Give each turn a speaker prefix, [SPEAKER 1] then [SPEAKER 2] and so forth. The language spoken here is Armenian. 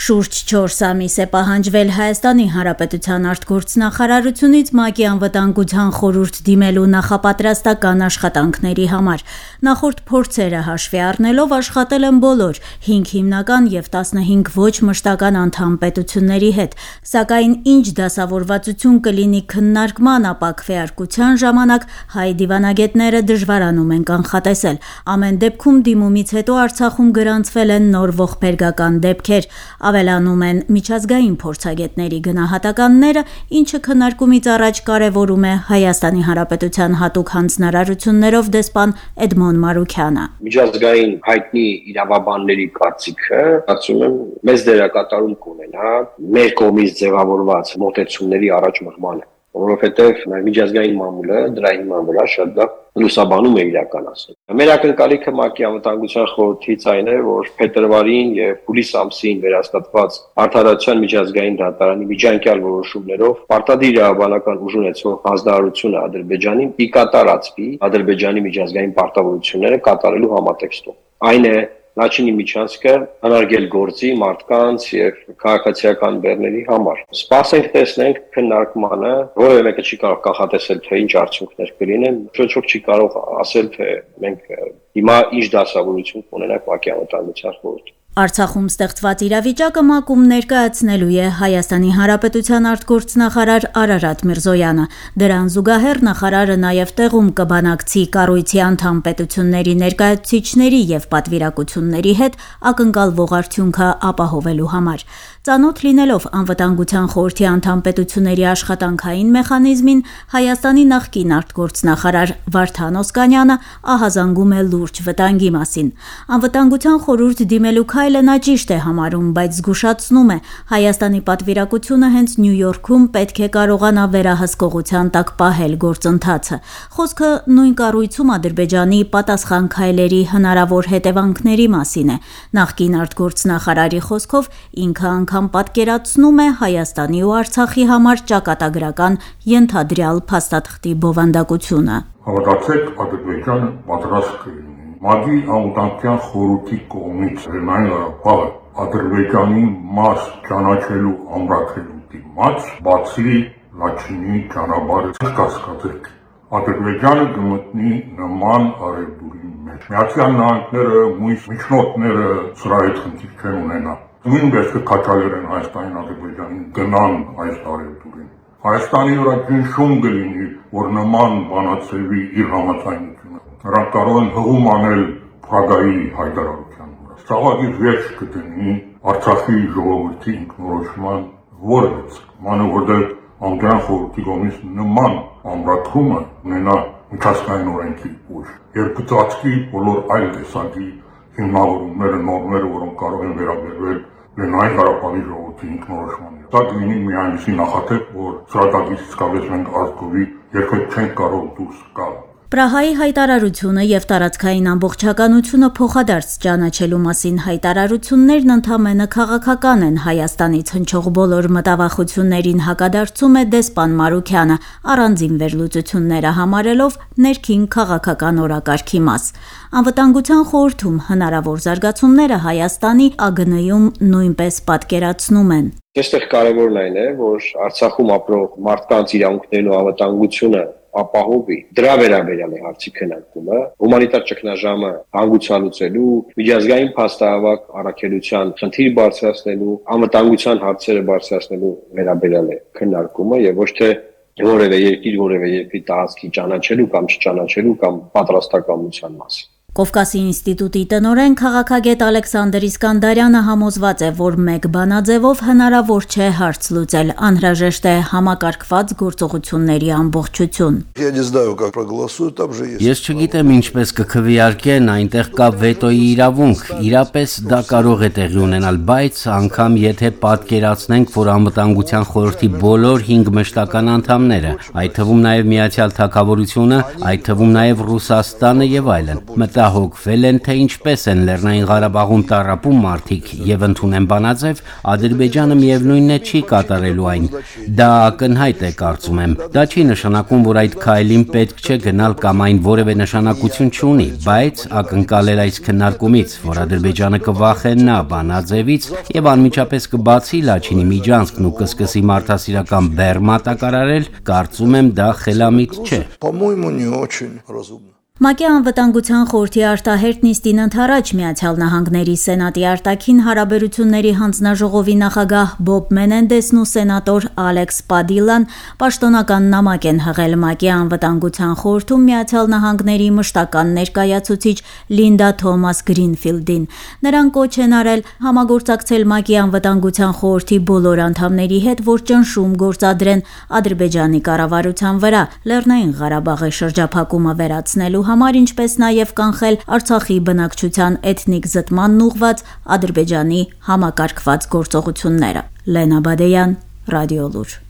[SPEAKER 1] Շուրջ 4 ամիս է պահանջվել Հայաստանի Հանրապետության արտգործնախարարությունից ՄԱԿ-ի Անվտանգության խորհուրդ դիմելու նախապատրաստական աշխատանքների համար։ Նախորդ փորձերը հաշվի առնելով աշխատել են բոլոր 5 հիմնական եւ 15 ոչ մշտական անդամ պետությունների հետ, սակայն ինչ դասավորվածություն կլինի քննարկման, ապա քվեարկության ժամանակ հայ դիվանագետները դժվարանում են կանխատեսել։ Ամեն դեպքում դիմումից հետո Արցախում գրանցվել են նոր ողբերգական դեպքեր, ավելանում են միջազգային փորձագետների գնահատականները, ինչը քննարկումից առաջ կարևորում է Հայաստանի Հանրապետության հատուկ հանձնարարություններով դեսպան Էդմոն Մարուքյանը։
[SPEAKER 2] Միջազգային հայտնի իրավաբանների կարծիքը, ասում եմ, մեծ դերակատարում կունենա մեր կողմից ձևավորված մոտեցումների առաջ մղմանը որովհետև միջազգային մամուլը դրա հիման վրա շատ լավ լուսաբանում է իրականացնում։ Մեր ակնկալիքը ՄԱԿ-ի անվտանգության խորհրդից այն է, որ փետրվարին եւ հուլիս ամսին վերաստատված արդարացիան միջազգային դատարանի միջանկյալ որոշումներով պարտադիր իրավաբանական ուժ ունեցող հանձնարարությունը Ադրբեջանին ի կատարածվի Ադրբեջանի միջազգային պարտավորությունները կատարելու համատեքստով։ Այն է Լաչինի միջանցքը հնարգել գործի մարդկանց եւ քաղաքացիական բեռների համար։ Սպասենք տեսնենք քննարկմանը, որևէ մեկը չի կարող կանխատեսել թե ինչ արդյունքներ կլինեն, ոք չի կարող ասել թե մենք հիմա ինչ դասավորություն կունենանք ՄԱԿ-ի անվտանգության խորհրդում։
[SPEAKER 1] Արցախում ստեղծված իրավիճակը ՄԱԿ-ում ներկայացնելու է Հայաստանի Հանրապետության արտգործնախարար Արարատ Միրզոյանը։ Դրան զուգահեռ նախարարը նաև տեղում կբանակցի կառույցի անդամ պետությունների ներկայացուցիչների եւ պատվիրակությունների հետ ակնկալվող արդյունքը ապահովելու համար։ Ծանոթ լինելով անվտանգության խորհրդի անդամ պետությունների աշխատանքային մեխանիզմին, Հայաստանի նախկին արտգործնախարար Վարդան Օսկանյանը ահազանգում է լուրջ վտանգի մասին։ Անվտանգության խորհուրդ դիմելու քայլը նա ճիշտ է համարում, բայց զգուշացնում է, Հայաստանի պատվիրակությունը հենց Նյու Յորքում պետք է կարողանա վերահսկողության տակ պահել գործընթացը։ Խոսքը նույն կառույցում Ադրբեջանի պատասխան քայլերի հնարավոր հետևանքների մասին է։ Նախկին արտգործնախարարի խոսքով ինքը անգամ պատկերացնում է Հայաստանի ու Արցախի համար ճակատագրական ենթադրյալ փաստաթղթի բովանդակությունը։
[SPEAKER 3] Հավատացեք, Ադրբեջանը պատրաստ ՄԱԿ-ի անվտանգության խորհրդի կողմից Լեռնային Ղարաբաղը Ադրբեջանի մաս ճանաչելու ամրագրելու դիմաց, բացի Լաչինի ճանապարհը կասկածեք։ Ադրբեջանը կմտնի նման արևդուրի մեջ։ Միացյալ Նահանգները, մույս միջնորդները սրա հետ խնդիր չեն ունենա։ Նույնպես կքաչալերեն Հայաստանին Ադրբեջանին գնան այս արևդուրին։ Հայաստանի վրա ճնշում կլինի, որ նման բանացեվի իր համաձայնությունը նրանք կարող են հղում անել Փրագայի հայտարարության վրա։ Սաղագի վերջ կդնի Արցախի ժողովրդի ինքնորոշման որևէ մանավորդել անգլիան խորհրդի կողմից նման ամրացումը ունենա միջազգային օրենքի ուժ։ Երբ կծածկի բոլոր այլ տեսակի հիմնավորումները, նորմերը, որոնք կարող են վերաբերվել Լենային Ղարաբաղի ժողովրդի ինքնորոշմանը։ Դա դինի միայնիսի նախատեպ, որ սրատագից իսկապես մենք ազգովի երբեք չենք կարող դուրս գալ
[SPEAKER 1] Պրահայի հայտարարությունը եւ տարածքային ամբողջականությունը փոխադարձ ճանաչելու մասին հայտարարություններն ընդամենը քաղաքական են Հայաստանից հնչող բոլոր մտավախություններին հակադարձում է դեսպան Մարուքյանը առանձին վերլուծությունները համարելով ներքին քաղաքական օրակարգի մաս անվտանգության խորհրդում հնարավոր զարգացումները Հայաստանի ԱԳՆ-ում նույնպես պատկերացնում են
[SPEAKER 2] Այստեղ կարևորն այն է, որ Արցախում ապրող մարդկանց իրավունքներն ու անվտանգությունը ապահովի։ Դրա վերաբերյալ է հարցի քննարկումը։ Հումանիտար ճգնաժամը հանգուցալուծելու, միջազգային փաստահավաք առաքելության խնդիր բարձրացնելու, անվտանգության հարցերը բարձրացնելու վերաբերյալ է քննարկումը եւ ոչ թե որևէ երկիր, որևէ երկրի տարածքի ճանաչելու կամ չճանաչելու կամ պատրաստակամության մասին։
[SPEAKER 1] Կովկասի ինստիտուտի տնօրեն քաղաքագետ Ալեքսանդր Իսկանդարյանը համոզված է, որ մեկ բանաձևով հնարավոր չէ հարց լուծել, անհրաժեշտ է համակարգված գործողությունների ամբողջություն։
[SPEAKER 4] Ես չգիտեմ ինչպես կքվեարկեն, այնտեղ կա վետոյի իրավունք, իրապես դա կարող է տեղի ունենալ, բայց անգամ եթե պատկերացնենք, որ անվտանգության խորհրդի բոլոր 5 մշտական անդամները, այդ թվում նաև Միացյալ Թագավորությունը, այդ թվում նաև Ռուսաստանը եւ այլն, մտ մտահոգվել են, թե ինչպես են Լեռնային Ղարաբաղում տարապում մարդիկ եւ ընդունեն բանաձև, Ադրբեջանը միևնույնն է չի կատարելու այն։ Դա ակնհայտ է, կարծում եմ։ Դա չի նշանակում, որ այդ քայլին պետք չէ գնալ կամ այն որևէ նշանակություն չունի, բայց ակնկալել այս քննարկումից, որ Ադրբեջանը կվախենա բանաձևից եւ անմիջապես կբացի Լաչինի միջանցքն ու կսկսի մարդասիրական բեռ մատակարարել, կարծում եմ դա խելամիտ չէ։
[SPEAKER 5] По-моему, не очень разумно։
[SPEAKER 1] ՄԱԿ-ի անվտանգության խորհրդի արտահերտ նիստին ընթരാճ Միացյալ Նահանգների Սենատի արտաքին հարաբերությունների հանձնաժողովի նախագահ Բոբ Մենենդեսն ու սենատոր Ալեքս Պադիլան պաշտոնական նամակ են հղել ՄԱԿ-ի անվտանգության խորհրդում Միացյալ Նահանգների մշտական ներկայացուցիչ Լինդա Թոմաս Գրինֆիլդին։ Նրան կոչ են արել համագործակցել ՄԱԿ-ի անվտանգության խորհրդի բոլոր անդամների հետ, որ ճնշում գործադրեն Ադրբեջանի կառավարության վրա Լեռնային Ղարաբաղի շրջափակումը վերացնելու համար, ինչպես նաև կանխել Արցախի բնակչության էթնիկ զտմանն ուղված Ադրբեջանի համակարգված գործողությունները։ Լենա Բադեյան, Ռադիոլուր